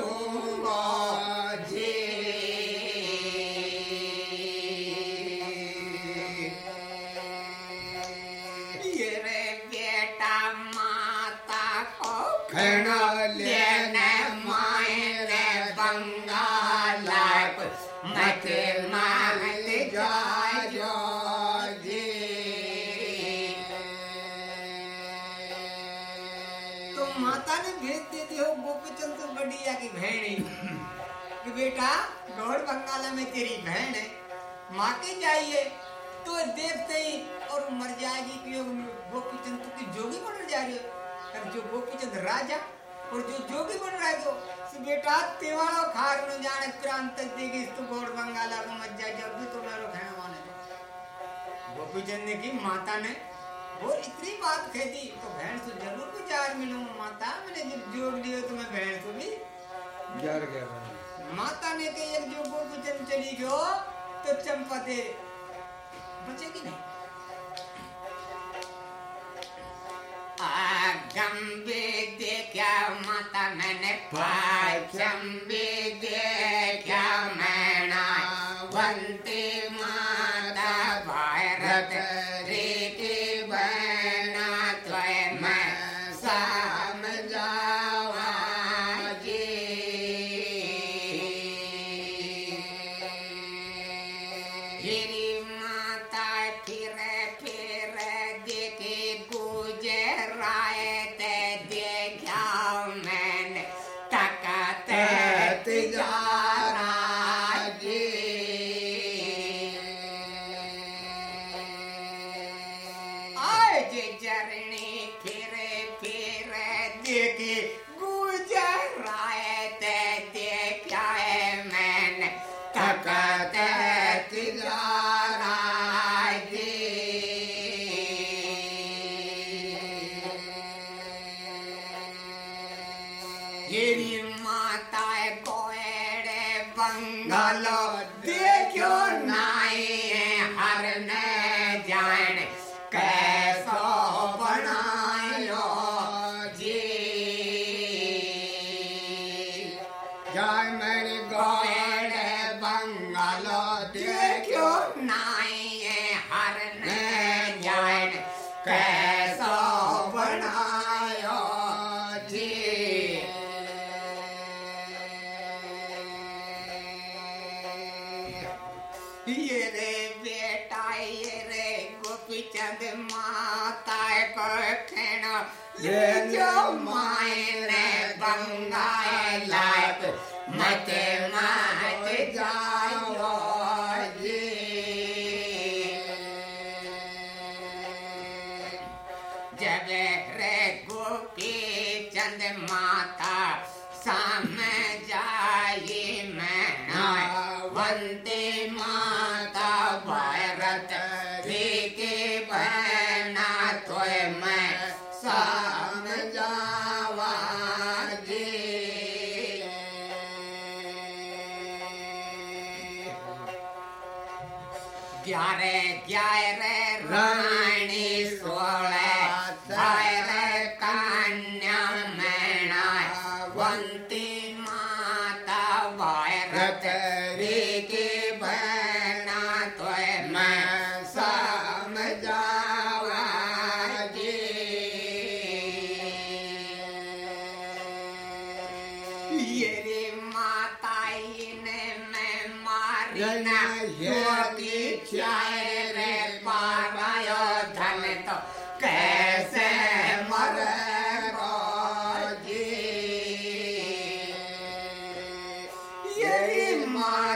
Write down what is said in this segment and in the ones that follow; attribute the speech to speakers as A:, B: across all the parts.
A: तो तेरी बहन है। माँ के जाइए। तो देखते ही और मर जाएगी कि वो गोपीचंद तो की जोगी बन जा रही है? अब जो गोपीचंद राजा और जो जोगी बन रहा है तो बेटा, तेवाड़ो खार न जाने प्रांत देगी तो गौड़ बंगाला को मत जाए जब भी तो मेरो कहने वाले गोपीचंद ने की माता ने, वो इतनी बात कह दी तो बहन से ज़रूर भी जार मिलूं। माता, मैंने जब जोड़ लियो तो मैं बहन को भी
B: जार गया
A: माता ने के एक जो गोपीचंद चली गयो तो चंपा दे। बचेगी नहीं? आगम्बे देखा माता मैंने पाचम्बे देखा मैना बंदे माता ये रे बेटा ये रे गोपीचंद माता को खेना ये जो मायने बंगाए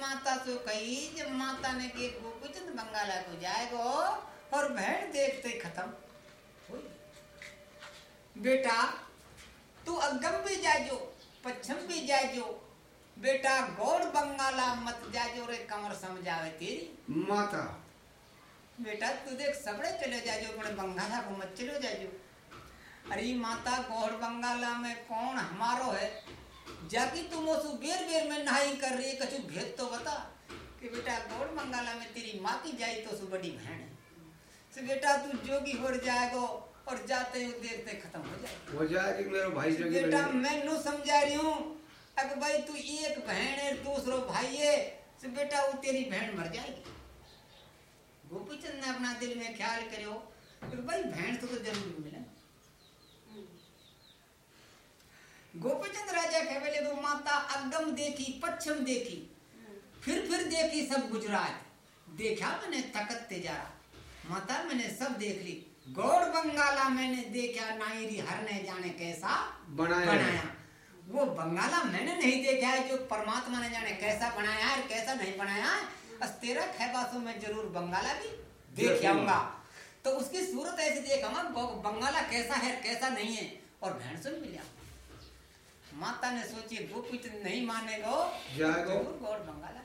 A: माता से कही जब माता ने कि गोपीचंद बंगाला को जाएगो। और भेड़ देखते खत्म। बेटा तू अगम भी जाजो पश्चिम भी जाजो। बेटा गौड़ बंगाला मत जाजो रे कमर समझावे तेरी।
B: माता।
A: बेटा तू देख सबड़े चले जाजो अपने बंगाला को मत चलो जाजो। अरे माता गौड़ बंगाला में कौन हमारो है? जाकी तुम उसु बेर बेर में नहाई कर रही है कछु भेद तो बता। कि बेटा गौड़ बंगाला में तेरी माँ की जाई तो सु बड़ी बहन है। तो बेटा तू जोगी हो जाएगा और जाते ही देखते खत्म हो जाए
B: हो जाएगी मेरे भाई जगह
A: बेटा मैं नु समझा रही हूँ। अगर भाई तू एक बहन है दूसरो भाई है तो बेटा वो तेरी बहन मर जाएगी। गोपीचंद ने अपना दिल में ख्याल करो कि भाई बहन तो, तो ज़रूर मिले। गोपीचंद राजा कह बोले वो माता अगम देखी पश्चिम देखी फिर फिर देखी सब गुजरात। देखा मैंने तकत तेजारा माता मैंने सब देख ली। गौड़ बंगाला मैंने देखा नायरी हर ने जाने कैसा
B: बनाया।
A: बनाया। वो बंगाला मैंने नहीं देखा है जो परमात्मा ने जाने कैसा बनाया है कैसा नहीं बनाया है। तेरा खैबासों में ज़रूर बंगाला भी देख आऊँगा। तो उसकी सूरत ऐसी देखा बंगाला कैसा है कैसा नहीं है। और भैंस मिला माता ने सोची गोपी तो नहीं मानेगा।
B: जाएगो।
A: ज़रूर गौड़ बंगाला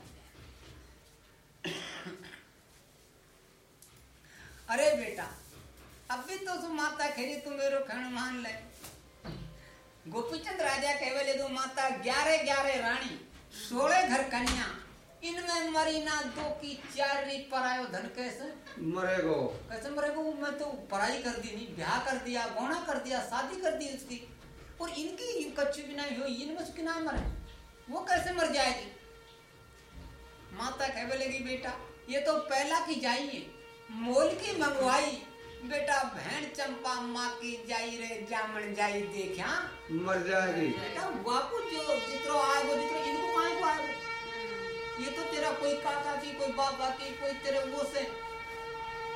A: अरे बेटा अभी तो सु माता खेरी तू मेरो खण मान ले। गोपीचंद राजा कहवे दो माता ग्यारह ग्यारह रानी सोलह घर कन्या इनमें मरी ना दो की चार नी परायो धन कैसे
B: मरेगो।
A: कैसे मरेगा मैं तो पढ़ाई कर दी नहीं ब्याह कर दिया गौना कर दिया शादी कर दी उसकी। और इनकी कच्ची भी नहीं हुई इनमें उसकी ना मरे? वो कैसे मर जाएगी? माता कह बोलेगी बेटा ये तो पहला की जाइए मोल की मंगवाई। बेटा भेड़ चंपा माँ की जाई रे जामन जाई देखा।
B: मर जाएगी।
A: बेटा बापू जो जितरो आएगो जितरो इनको काहे को आएगो ये तो तेरा कोई काका की कोई बाबा की कोई तेरे वो से।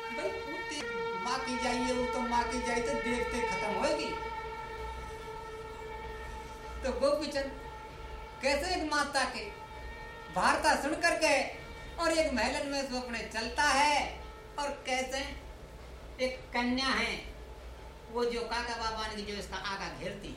A: भाई वो माँ की जाइए वो तो माँ की जाई तो देखते खत्म होगी तो गोपीचंद कैसे एक माता के वार्ता सुन करके और एक महलन में से अपने चलता है? और कैसे एक कन्या है वो जो काका बाबा ने जो इसका आगा घेरती।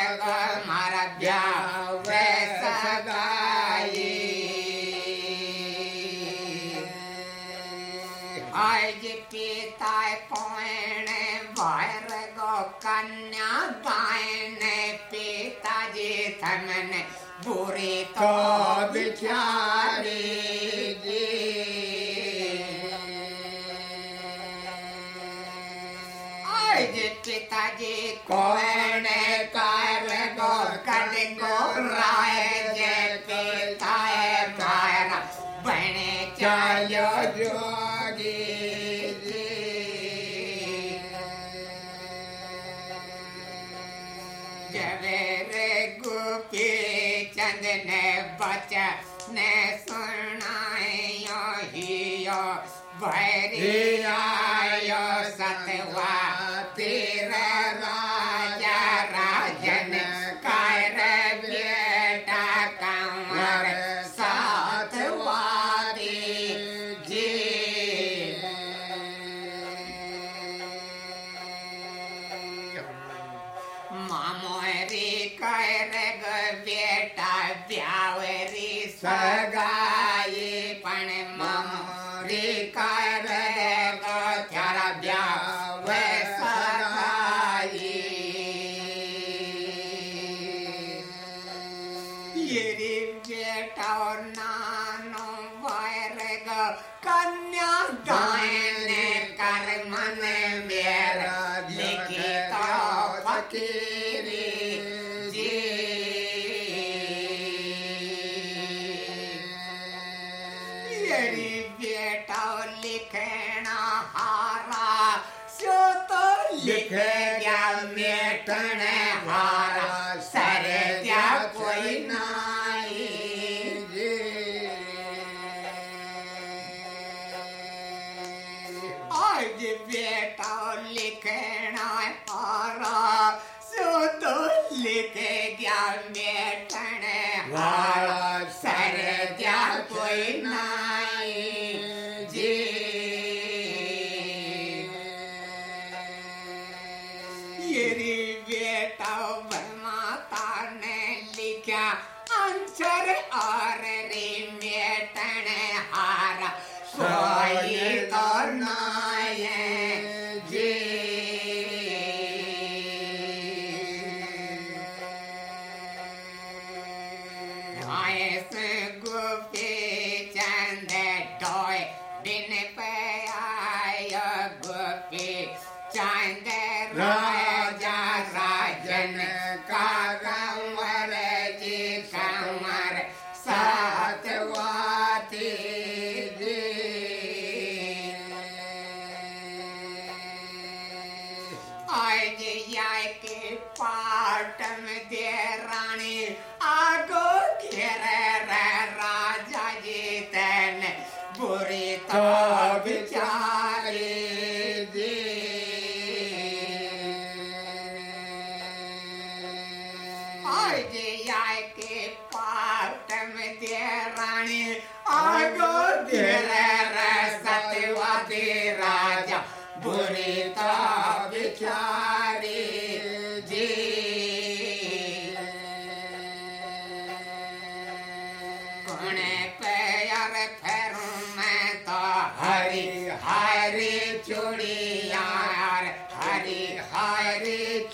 A: Yeah, yeah, yeah. and they never die never Yeah. yeri ve tavan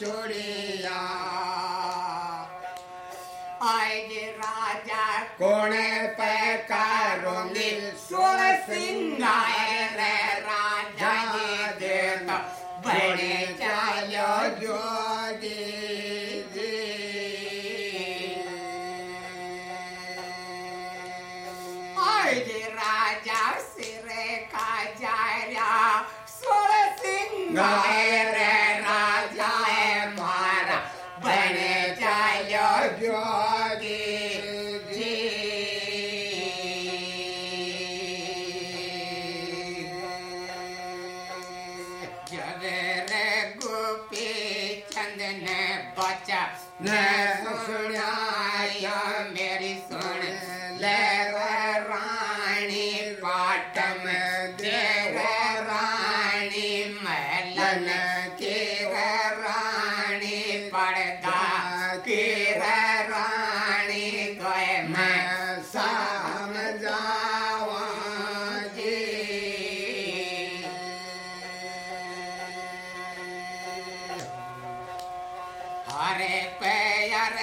A: हरी चूड़िया आएगे राजा कोने पे करूँगी सोल सिंगार राजा जी दे तो बड़े चलो जोड़ी आएगे राजा सिरे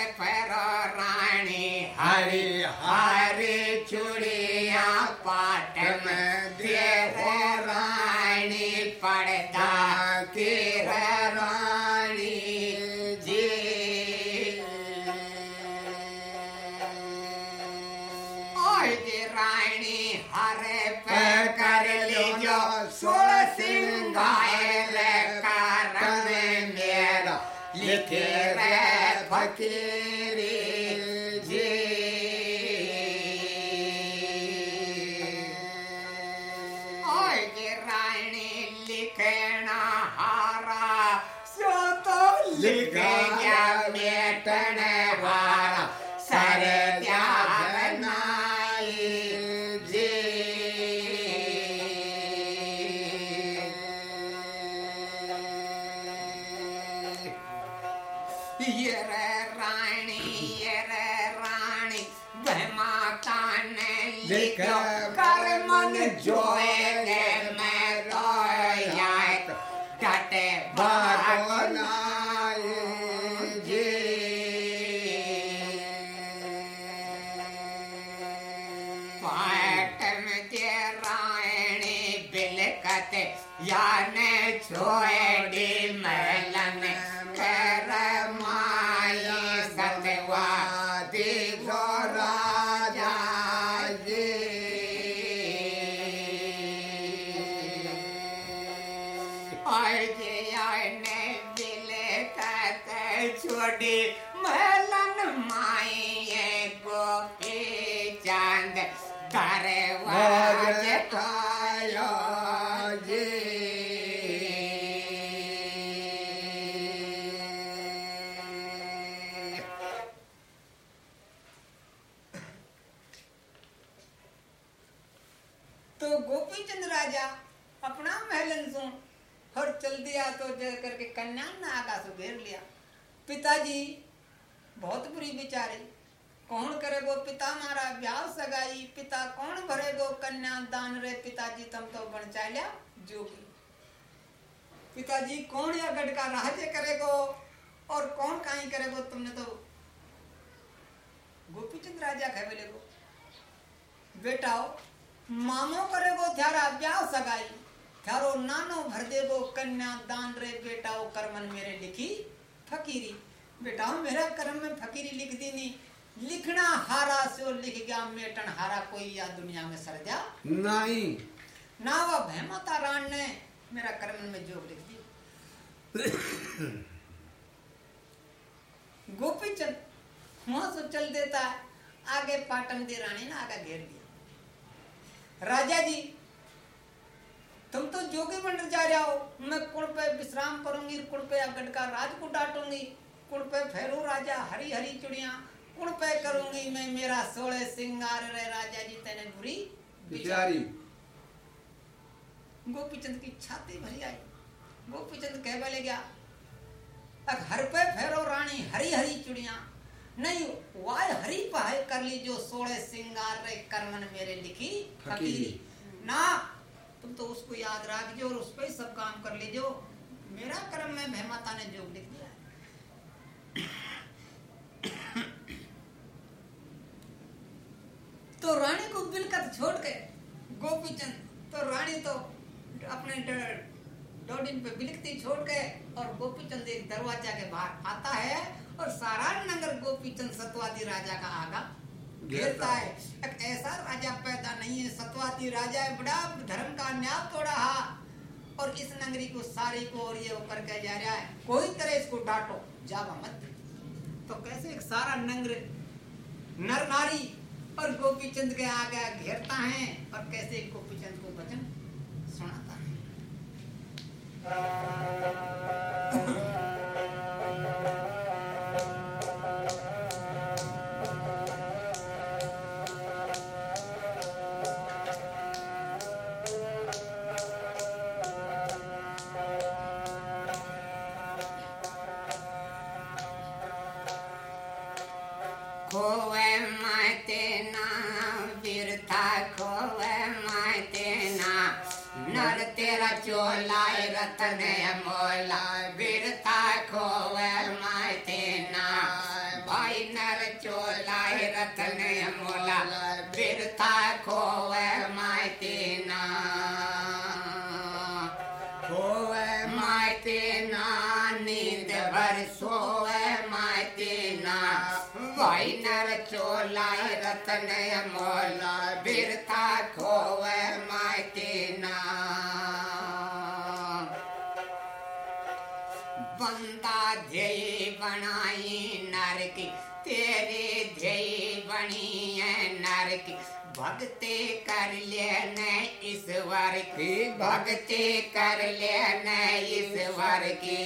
A: पैर पैरो रानी हरी हरी फकीरी याने छोड़ी कन्या ने आगा घेर लिया। पिताजी, बहुत बुरी बिचारी। कौन करे करेगो पिता मारा ब्याह सगाई? पिता कौन भरेगो कन्या दान रे? पिताजी तुम तो बन चाल्या जोगी। पिताजी, कौन या गढ़ का राज्य करेगो? और कौन काई करेगो? तुमने तो गोपीचंद राजा कह बोले गो बेटाओ, मामो करेगो थारा ब्याह सगाई। थारो नानो भर देगो कन्या दान रे बेटाओ करमन मेरे लिखी फकीरी। बेटाओ मेरा कर्म में फकीरी लिख दी नी लिखना हारा सो लिख गया मेटन हारा कोई या दुनिया में सर जा
B: नहीं।
A: ना वह भैमता रान ने मेरा कर्म में जोग लिख दी गोपी चंद वहाँ से चल देता है। आगे पाटन दे रानी ने आगे घेर दिया। राजा जी तुम तो जोगी बन जा रहे हो। मैं कुड़ पे विश्राम करूँगी कुड़ पे अगड़ का राज को डांटूँगी कुड़ पे फेरू राजा हरी हरी चुड़िया कुड़ पे करूँगी मैं मेरा सोले सिंगार रे राजा जी तेने बुरी
B: बिचारी।
A: गोपीचंद की छाती भरी आई। गोपीचंद कह बोले गया अब हर पे फेरो रानी हरी हरी चुड़िया नहीं वाय हरी पाए कर ली जो सोड़े सिंगार रे करमन मेरे लिखी फकीरी। ना तुम तो उसको याद रखियो और उस पर सब काम कर लीजियो। मेरा कर्म में भय माता ने जोग लिख दिया तो रानी को बिलकत छोड़ के गोपी चंद तो रानी तो अपने डोडिन पे बिलकती छोड़ के और गोपी चंद एक दरवाज़ा के बाहर आता है और सारा नगर गोपी चंद सतवादी राजा का आगा। घेरता है। एक ऐसा राजा पैदा नहीं है सतवादी राजा है बड़ा धर्म का न्याय तोड़ा और इस नगरी को सारी को और ये ऊपर कह जा रहा है। कोई तरह इसको डांटो जावा मत। तो कैसे एक सारा नंगर नर नारी और गोपी चंद के आगे घेरता है? और कैसे एक गोपी चंद को वचन सुनाता है? रतन मोला बिरथा खोवे माते ना भाई नर चोलाए रतन मोला बिरथा खोवे माते ना खोवे माते ना नींद भर सोवे माते ना भाई नर चोलाए रतन मोला बंदा ध्येय बनाई नर की तेरे ध्येय बनी है नर की भक्ति कर लेने ईश्वर की भक्ति कर लेने ईश्वर की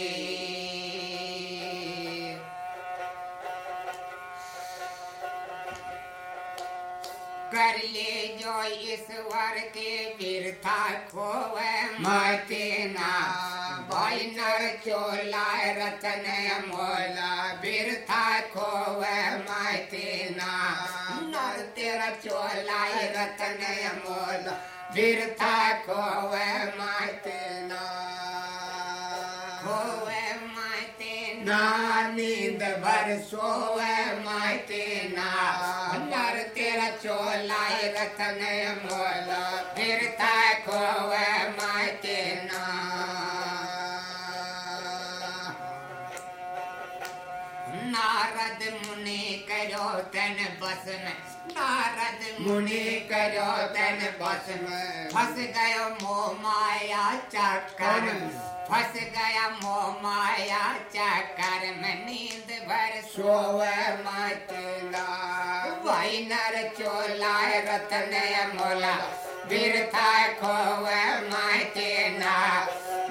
A: कर ले जो ईश्वर के बिरथा खोवे माते ना नर चोला रतन मोला बिरथा खोवे माते ना नर तेरा चोला रतन मोला बिरथा खोवे माते ना खोवे माते ना नींद भर सोवे माते ना नर तेरा चोला रतन मोला बिरथा खोवे करो तन बस में नारद मुनि करो तन बस में फंस गयो मोह माया चक्कर फंस गया मोह माया चक्कर में नींद भर सोवे मतला भाई नर चोला रतन मोला बिरथा खोवे माते ना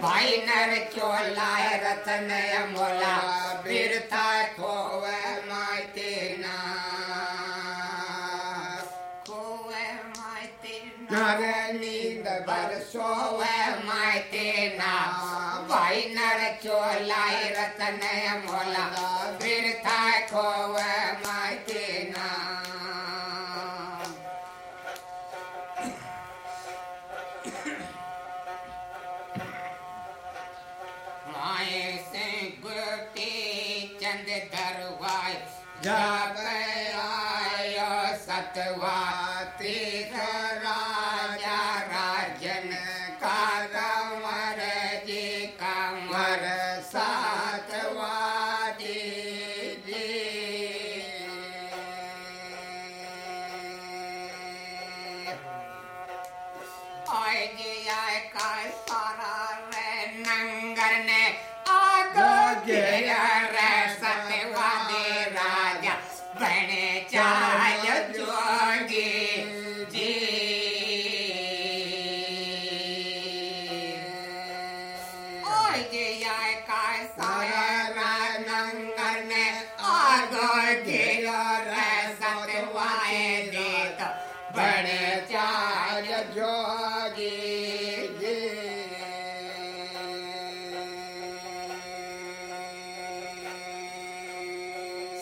A: भाई नर चोला रतन मोला बिरथा खोवे माते नर नींद भर सोवे माते ना भाई नर चोला रतन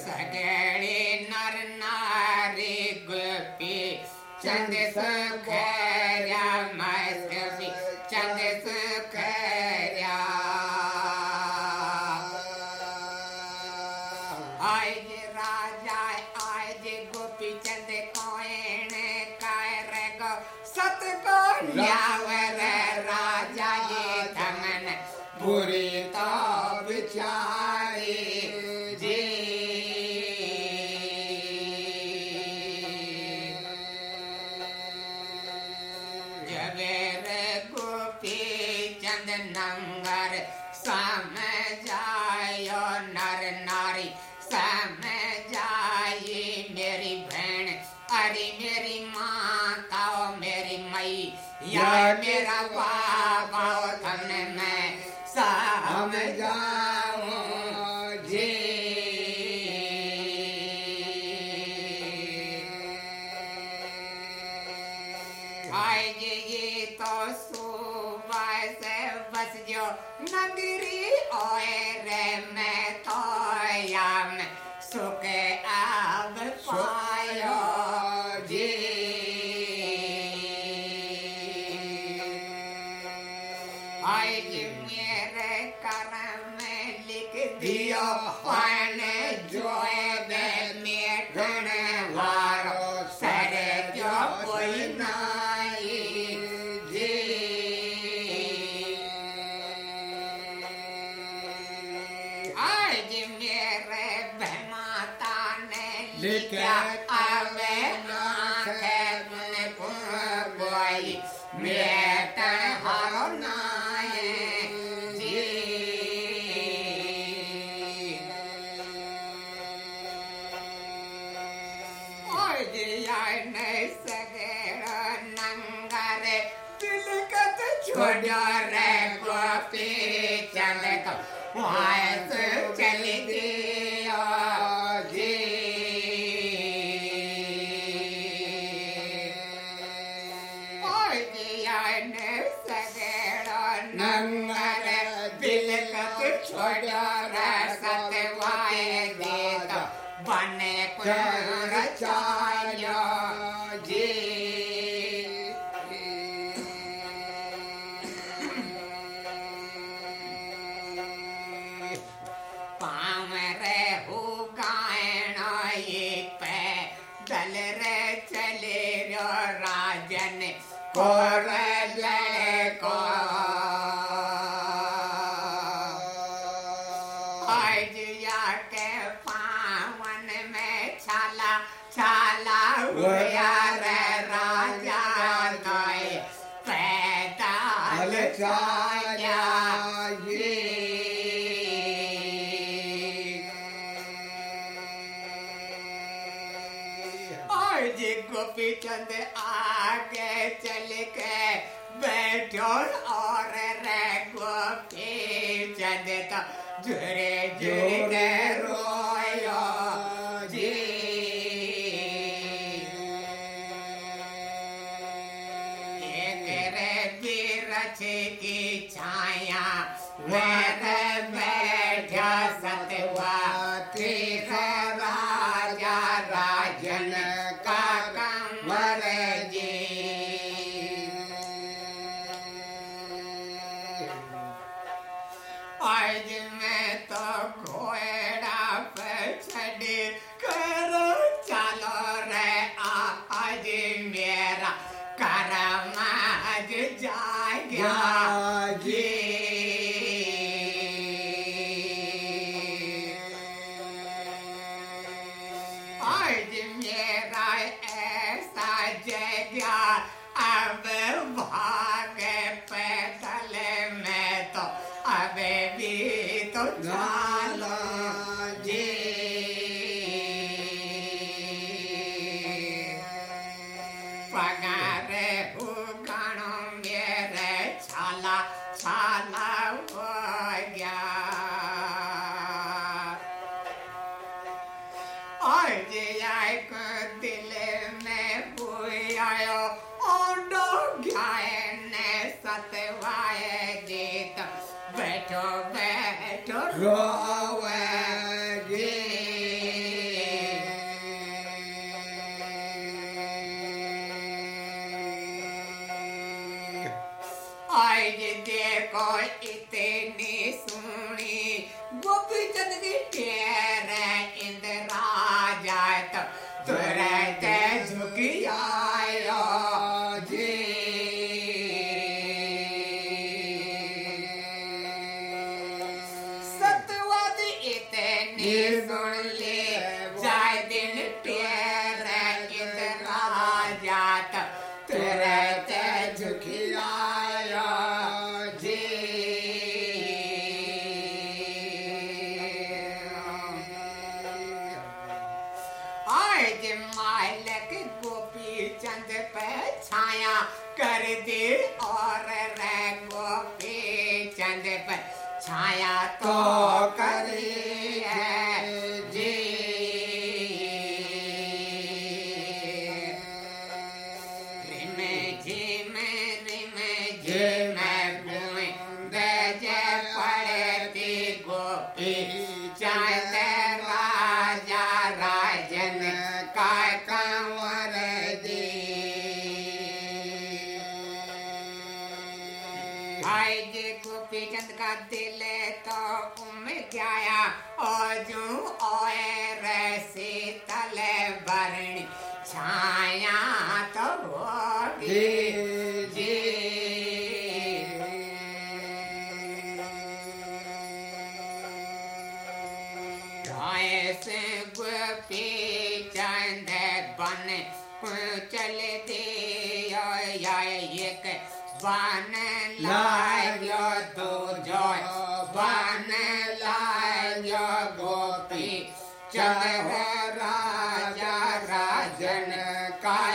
A: सगळे नरनारी गोपी चंद सुखर्या मै आय मेरे करम लिख दियो पान जोए में ठण वारो सरे जो कोई नाई जी आज मेरे भमाता ने लिखा Why? ராஜனே கோர Jure Jure Jure Virgin, yeah, छाया तो होगी जी से गोपी चंद बन चल दे एक कर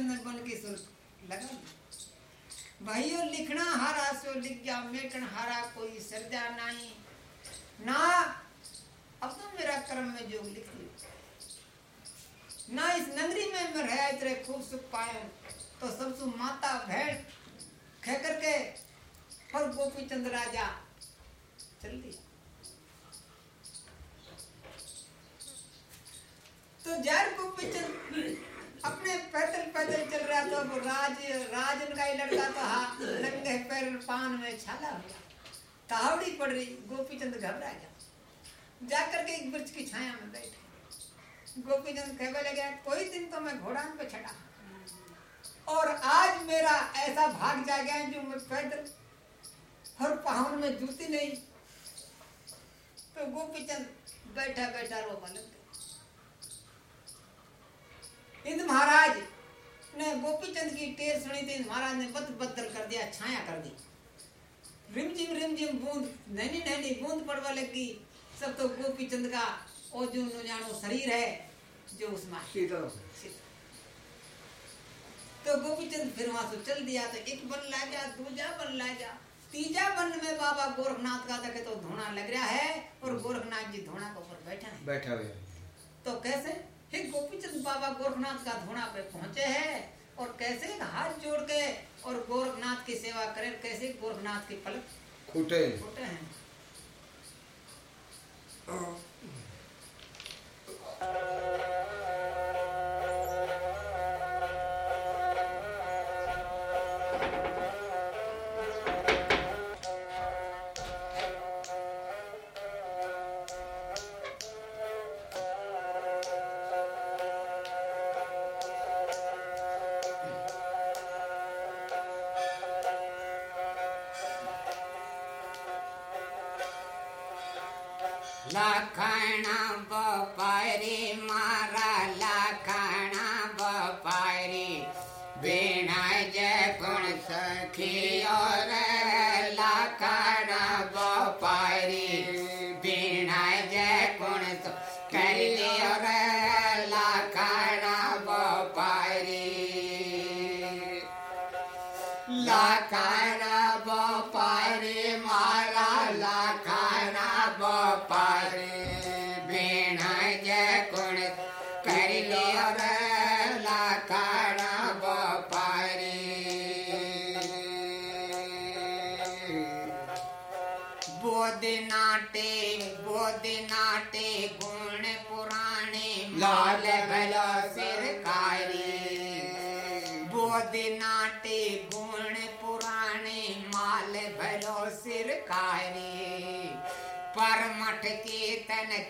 A: गोपीचंद बन के सुर लगा भाइयों लिखना हारा, सो लिख जा। मेटन हारा, कोई सर्जा नहीं। ना, अब तो मेरा कर्म में जो लिख लियो। ना इस नगरी में मैं रह तेरे खूब सुख पाए तो सब सु माता, भेड़ कह करके फिर गोपीचंद राजा, चल दिया। तो जार गोपीचंद अपने पैदल पैदल चल रहा था, वो राज राजन का ही लड़का तो हाँ नंगे पैर पान में छाला हुआ तावड़ी पड़ रही, गोपीचंद घबरा गया। जाकर के एक वृक्ष की छाया में बैठे। गोपीचंद कहने लगे, कोई दिन तो मैं घोड़ान पे चढ़ा। और आज मेरा ऐसा भाग जा गया जो मैं पैदल हर पहाड़ में जूती नहीं। तो गोपीचंद बैठा बैठा रो लग गया इंद महाराज ने गोपीचंद की टेर सुनी थी इंद महाराज ने बद बदल कर दिया छाया कर दी। रिमझिम रिमझिम बूंद नैनी नैनी बूंद पड़वा लगी। सब तो गोपीचंद का ओ जो जानो शरीर है जो उसमें तो गोपीचंद फिर वहाँ से चल दिया तो एक बन ला गया दूजा बन ला गया तीजा बन में बाबा गोरखनाथ का देखे तो धोना लग रहा है और गोरखनाथ जी धोना के ऊपर बैठा है।
B: बैठा हुआ
A: तो कैसे? फिर गोपीचंद बाबा गोरखनाथ का धोना पे पहुँचे हैं और कैसे हाथ जोड़ के और गोरखनाथ की सेवा करें कैसे गोरखनाथ की पलक
B: खूटे।
A: छोटे हैं। લખણ બપારી મારા લખણ બપારી બીણા જય ગુણ સખીઓ રે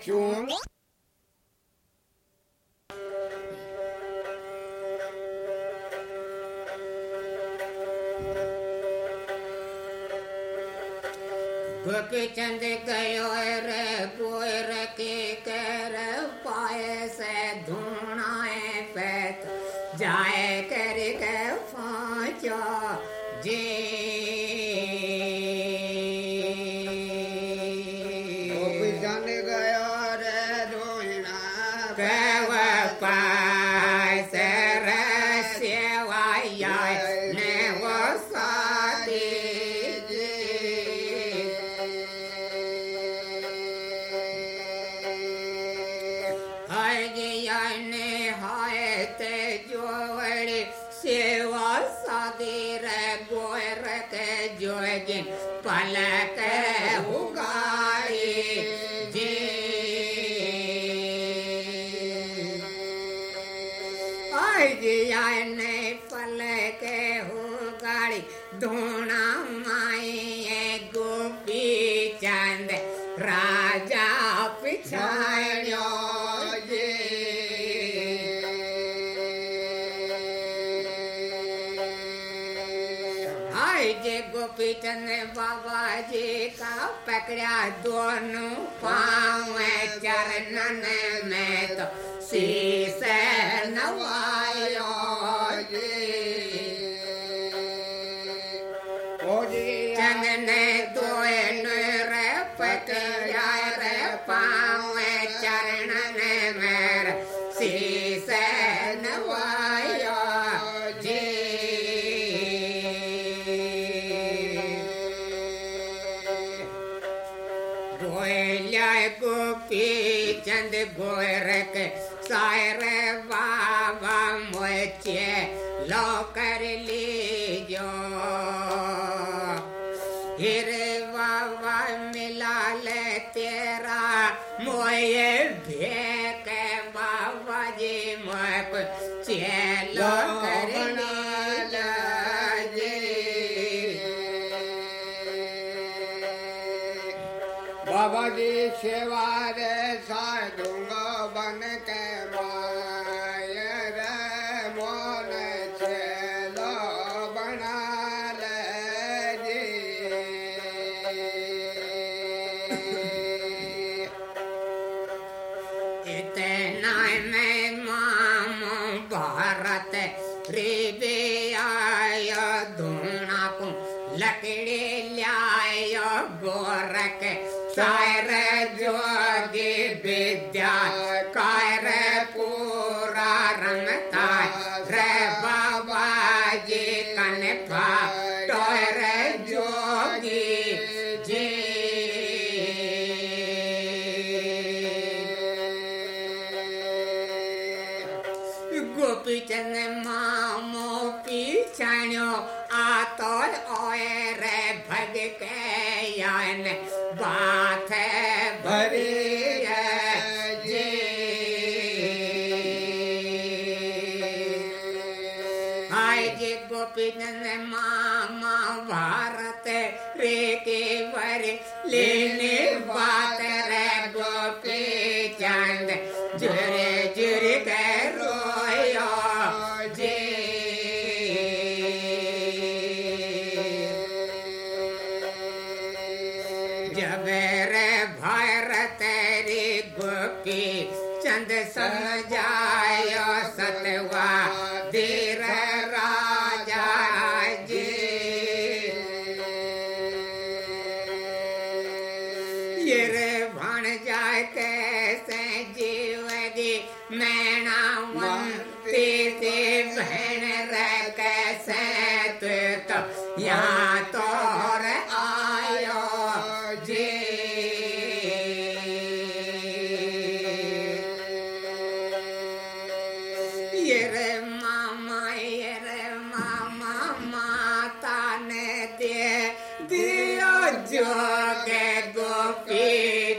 A: vacuum. Bapi cantik gayo ere पकड़ा दोनों पाँव चरणन में तो शीस नवायो चंद गोरख सारे बाबा मुझे लो कर लीजो। हिर बाबा मिला ले तेरा मोये भेक बाबा जी मुख चेलो कर
C: बाबा जी सेवा
A: いてねま जोगे गोपी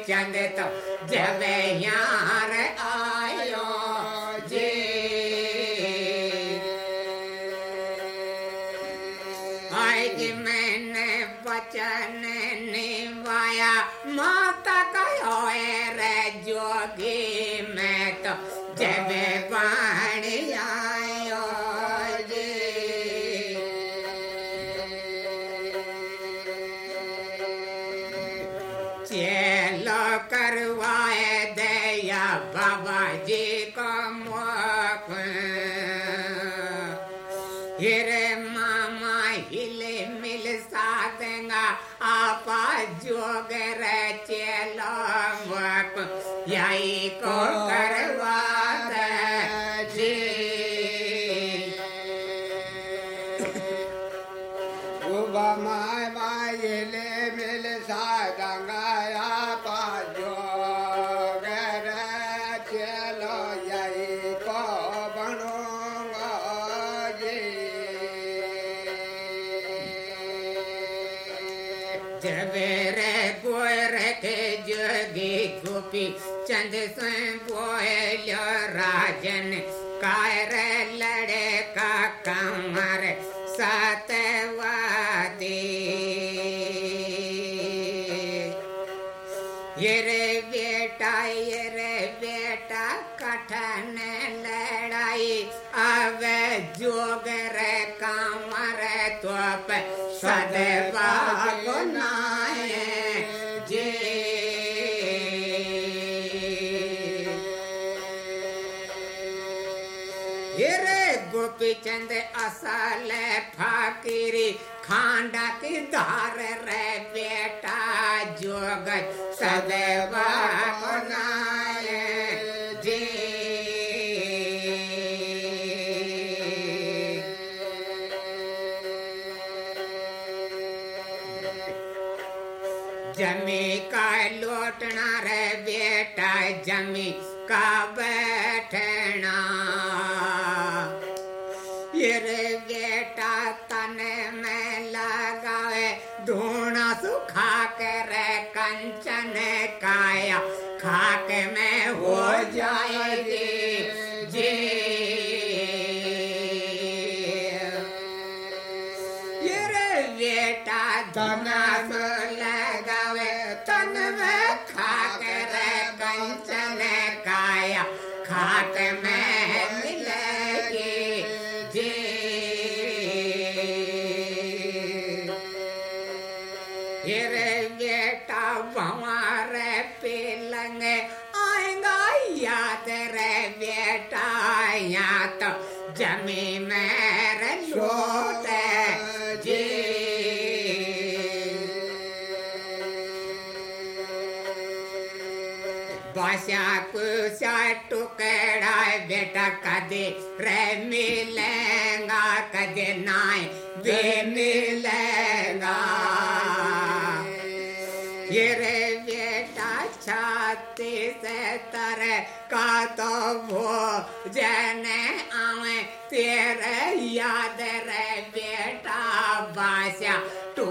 A: चंद तो जब यार बोलो राजन कायर लड़े का कमर सतवादी। ये रे बेटा, ये रे बेटा, कठन लड़ाई। अब जोगर कमर तो सदवा गुनाए चंद असल फाकिरी खांडा की धार रे बेटा जोग सदैवा बनाए जी। जमी का लौटना रे बेटा जमी में हो जाए जे। ये बेटा धना लगावे, तन में खाक रे कंचन काया खाट में लौट जी बासा कुसा टुकड़ा बेटा कदे रे मिलेगा कदे नाय बे मिलेगा। छाती से तर का तो वो जने आवे। तेरे याद रे बेटा बासा तू